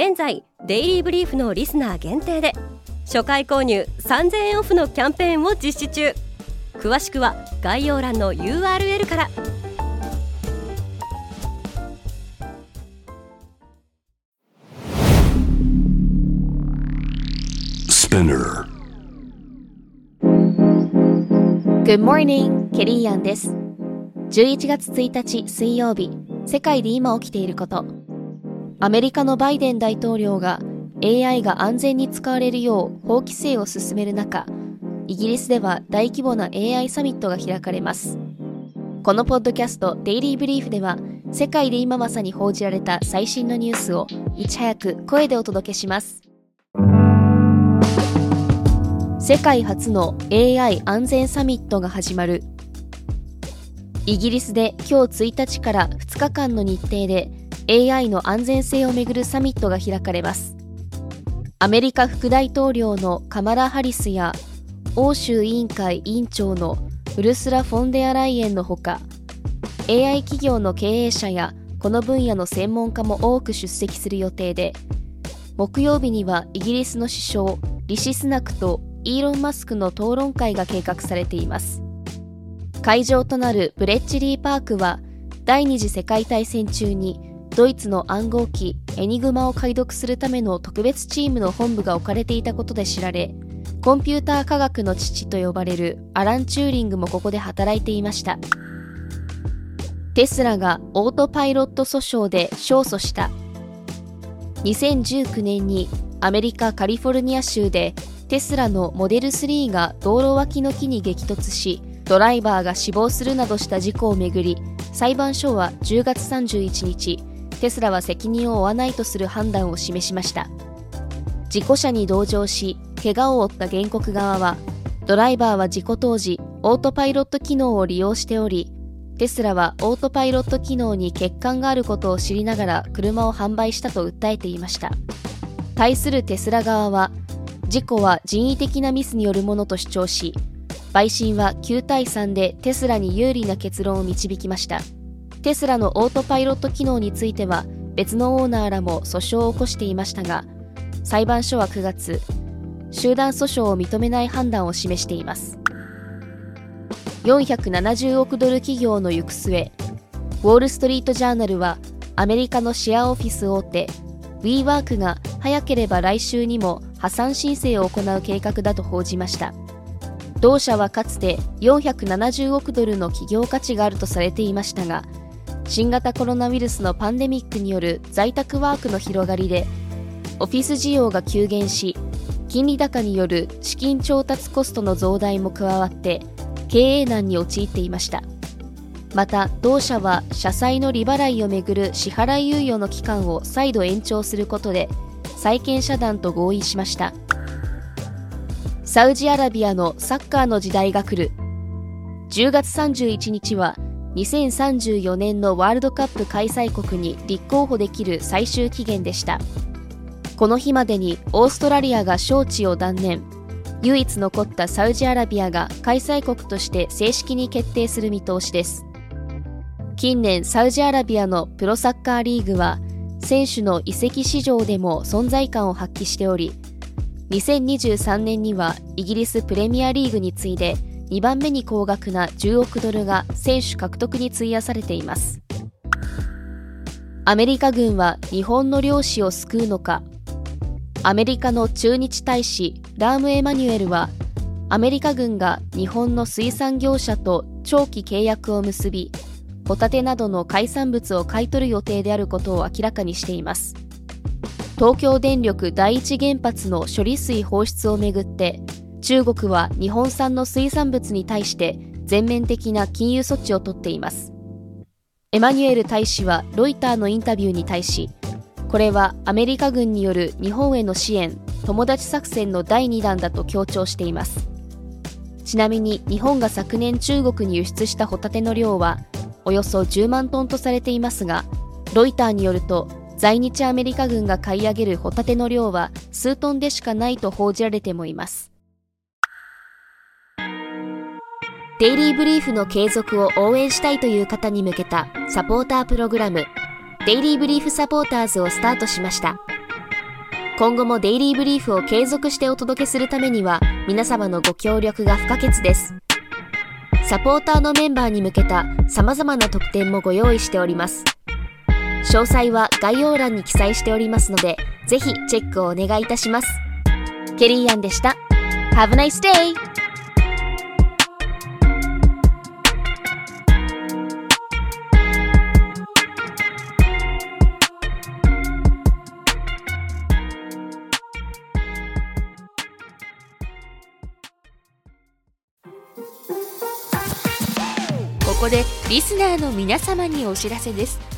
現在デイリーブリーフのリスナー限定で初回購入3000円オフのキャンペーンを実施中詳しくは概要欄の URL からス p i n n e Good morning! ケリーアンです。11月1日水曜日、世界で今起きていること。アメリカのバイデン大統領が AI が安全に使われるよう法規制を進める中、イギリスでは大規模な AI サミットが開かれます。このポッドキャストデイリーブリーフでは、世界で今まさに報じられた最新のニュースをいち早く声でお届けします。世界初の AI 安全サミットが始まるイギリスで今日1日から2日間の日程で AI の安全性をめぐるサミットが開かれます。アメリカ副大統領のカマラ・ハリスや欧州委員会委員長のウルスラ・フォンデアライエンのほか AI 企業の経営者やこの分野の専門家も多く出席する予定で木曜日にはイギリスの首相リシスナクとイーロン・マスクの討論会が計画されています。会場となるブレッジリーパークは第二次世界大戦中にドイツの暗号機エニグマを解読するための特別チームの本部が置かれていたことで知られコンピューター科学の父と呼ばれるアラン・チューリングもここで働いていました。テスラがオートパイロット訴訟で勝訴した。2019年にアメリカ・カリフォルニア州でテスラのモデル3が道路脇の木に激突しドライバーが死亡するなどした事故をめぐり裁判所は10月31日テスラは責任を負わないとする判断を示しました。事故車に同乗し怪我を負った原告側はドライバーは事故当時オートパイロット機能を利用しておりテスラはオートパイロット機能に欠陥があることを知りながら車を販売したと訴えていました。対するテスラ側は事故は人為的なミスによるものと主張し、陪審は9対3でテスラに有利な結論を導きました。テスラのオートパイロット機能については別のオーナーらも訴訟を起こしていましたが、裁判所は9月、集団訴訟を認めない判断を示しています。470億ドル企業の行く末、ウォール・ストリート・ジャーナルはアメリカのシェアオフィス大手 WeWork が早ければ来週にも破産申請を行う計画だと報じました同社はかつて470億ドルの企業価値があるとされていましたが新型コロナウイルスのパンデミックによる在宅ワークの広がりでオフィス需要が急減し金利高による資金調達コストの増大も加わって経営難に陥っていました。また同社は社債の利払いをめぐる支払い猶予の期間を再度延長することで債権遮断と合意しました。サウジアラビアのサッカーの時代が来る。10月31日は2034年のワールドカップ開催国に立候補できる最終期限でした。この日までにオーストラリアが招致を断念。唯一残ったサウジアラビアが開催国として正式に決定する見通しです。近年サウジアラビアのプロサッカーリーグは選手の移籍市場でも存在感を発揮しており2023年にはイギリスプレミアリーグに次いで2番目に高額な10億ドルが選手獲得に費やされています。アメリカ軍は日本の漁師を救うのか。アメリカの駐日大使ラーム・エマニュエルはアメリカ軍が日本の水産業者と長期契約を結びホタテなどの海産物を買い取る予定であることを明らかにしています。東京電力第一原発の処理水放出をめぐって中国は日本産の水産物に対して全面的な禁輸措置をとっています。エマニュエル大使はロイターのインタビューに対しこれはアメリカ軍による日本への支援友達作戦の第2弾だと強調しています。ちなみに日本が昨年中国に輸出したホタテの量はおよそ10万トンとされていますがロイターによると在日アメリカ軍が買い上げるホタテの量は数トンでしかないと報じられてもいます。デイリーブリーフの継続を応援したいという方に向けたサポータープログラムデイリーブリーフサポーターズをスタートしました。今後もデイリーブリーフを継続してお届けするためには皆様のご協力が不可欠です。サポーターのメンバーに向けた様々な特典もご用意しております。詳細は概要欄に記載しておりますのでぜひチェックをお願いいたします。ケリーアンでした。Have a nice day! ここでリスナーの皆様にお知らせです。